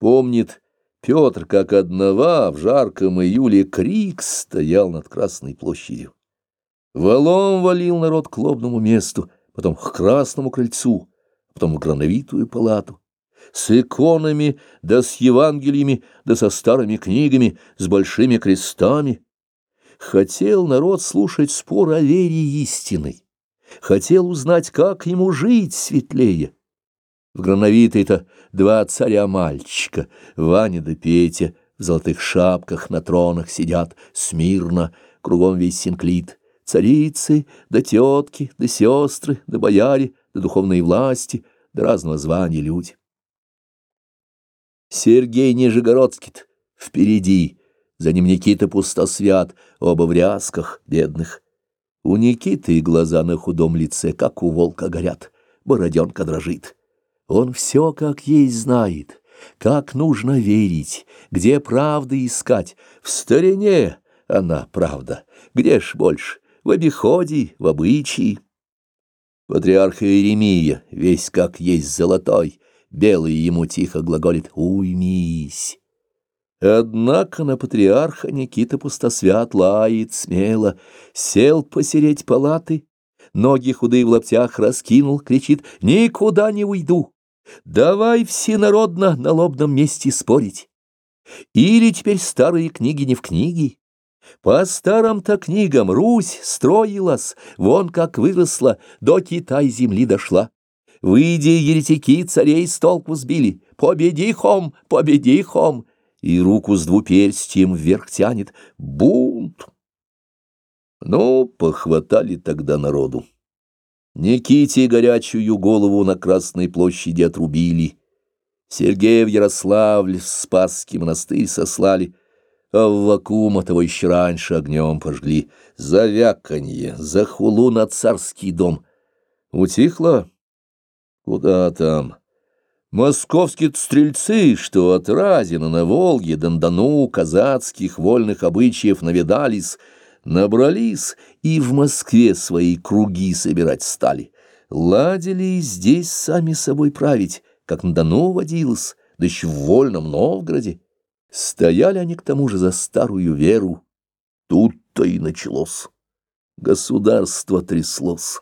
Помнит Петр, как одного в жарком июле крик стоял над Красной площадью. Валом валил народ к лобному месту, потом к Красному крыльцу, потом в Грановитую палату. С иконами, да с Евангелиями, да со старыми книгами, с большими крестами. Хотел народ слушать спор о вере истинной. Хотел узнать, как ему жить светлее. В Грановитой-то два царя-мальчика, Ваня да Петя, в золотых шапках на тронах сидят, смирно, кругом весь синклит. Царицы, да тетки, да сестры, да бояре, да духовные власти, да разного звания люди. Сергей нижегородский впереди, за ним Никита Пустосвят, оба в рясках бедных. У Никиты глаза на худом лице, как у волка, горят, бороденка дрожит. Он все как есть знает, как нужно верить, где правды искать. В старине она правда, где ж больше, в обиходе, в обычае. Патриарх Иеремия, весь как есть золотой, белый ему тихо глаголит «Уймись». Однако на патриарха Никита Пустосвят лает смело, сел посереть палаты, ноги худые в лаптях раскинул, кричит «Никуда не уйду!» Давай всенародно на лобном месте спорить. Или теперь старые книги не в книге. По старым-то книгам Русь строилась, вон как выросла, до Китай земли дошла. Выйди, еретики, царей с толку сбили. Победи, хом, победи, хом. И руку с двуперстием вверх тянет. Бунт. Ну, похватали тогда народу. Никите горячую голову на Красной площади отрубили. Сергея в Ярославль в Спасский монастырь сослали, а в Вакума того еще раньше огнем пожгли. За вяканье, за хулу на царский дом. Утихло? Куда там? Московские стрельцы, что от Разина на Волге, Дондану, казацких вольных обычаев навидались — набрались и в Москве свои круги собирать стали. Ладили и здесь сами собой править, как на Дону водилось, да еще в Вольном Новгороде. Стояли они к тому же за старую веру. Тут-то и началось. Государство тряслось.